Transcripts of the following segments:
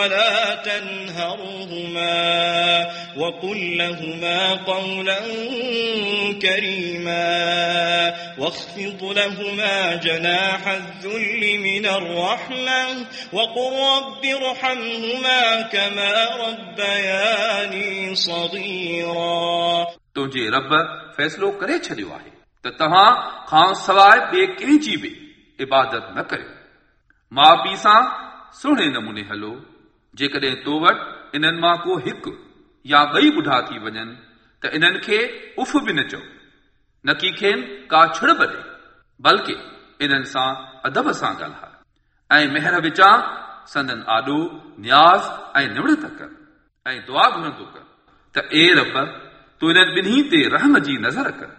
ولا تنهرهما وقل لهما قولا كريما واخفض لهما جناح الذل من الرحمة وقل رب ارحمهما كما ربياني صغيرا तुंहिंजे रब फ़ैसिलो करे छॾियो आहे त तव्हां खां सवाइ ॿिए कंहिंजी बि इबादत न करियो माउ पीउ सां सुहिणे नमूने हलो जेकॾहिं तो वटि इन्हनि माँ को हिकु या ॿई ॿुढा थी वञनि, त इन्हनि खे उफ़ बि न चओ। न की खेनि का छुड़ ॾे बल्कि इन्हनि सां अदब सां ॻाल्हाए। ऐं मेहर विचां संदन आॾो न्याज़ ऐं निवड़त कर, ऐं दुआ घुरंदो कर, त ए रब, तूं इन्हनि ॿिन्ही ते रहम जी नज़र कर।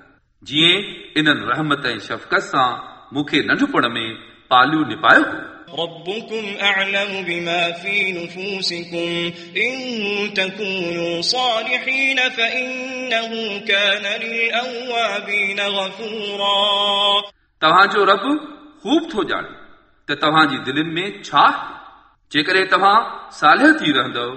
जीअं इन्हनि रहमत ऐं शफ़क़त सां मूंखे नंढपण में पालियो निपायो हो। ربكم أعلم بما في نفوسكم إن تكونوا صالحين فإنه كان للأوابين غفورا तव्हांजो रब ख़ूब थो ॼाणे त तव्हांजी दिलनि में छा आहे जेकॾहिं तव्हां सालिह थी रहंदव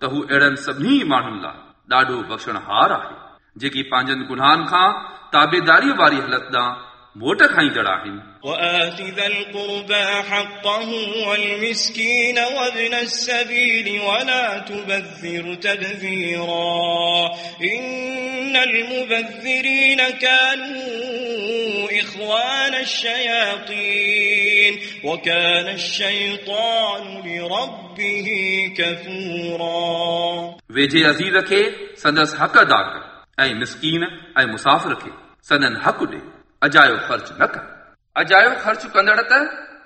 त हू अहिड़नि सभिनी माण्हुनि लाइ ॾाढो बख़्शणहार आहे जेकी पंहिंजनि गुनाहनि खां ताबेदारीअ वारी हालत ॾांहुं मोट खाईंदड़ आहिनि وآت ذا القربى حقه والمسكين وابن السبيل ولا تبذر تبذيرا إن المبذرين كانوا إخوان الشياطين وكان الشيطان لربه كفورا वेझे अज़ीज़ खे संदसि हक़ अदा कर ऐं मिसकीन ऐं मुसाफ़िर खे संदन हक़ ॾे अजायो ख़र्च न कर अजायो ख़र्च कंदड़ त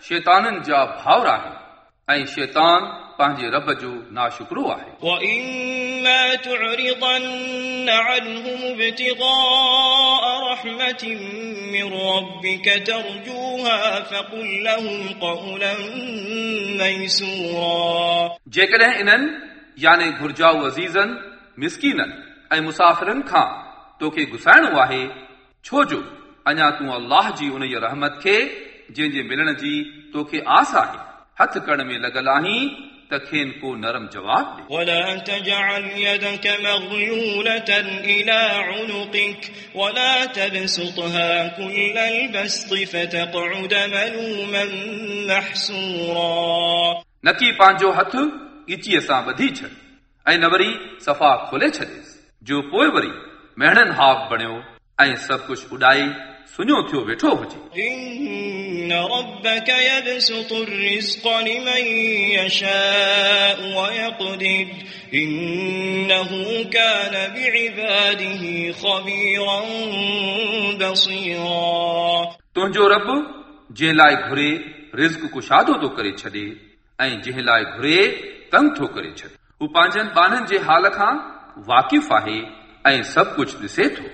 शैताननि जा भाउर आहिनि ऐं शैतान पंहिंजे रब जो नाशुक्रो आहे जेकॾहिं इन्हनि याने घुर्जाऊ अज़ीज़नि मिसकीननि ऐं मुसाफ़िरनि खां तोखे घुसाइणो आहे छो जो अञा तूं अलाह जी उन रहमत खे जंहिंजे मिलण जी तोखे आस आहे हथ करण में लॻल आहीं त खेनि को नरम जवाब ॾे ولا تجعل يدك مغلولة إلى عنقك ولا تبسطها كل البسط فتقعد ملوما محسورا न की पंहिंजो हथु ॻिचीअ सां ॿधी छॾ ऐं न वरी सफ़ा खोले छॾेसि जो पोइ वरी मेहणनि हाफ बणियो ऐं सभु कुझु उॾाए सुञो थियो वेठो हुजे إن ربك يبسط الرزق لمن يشاء ويقدر إنه كان بعباده خبيرا بصيرا तुंहिंजो रब जंहिं लाइ घुरे रिज़्क कुशादो थो करे छॾे ऐं जंहिं लाइ घुरे तंग थो करे छॾे हू पंहिंजनि ॿारनि जे हाल खां वाक़िफ़ आहे ऐं सभु कुझु ॾिसे थो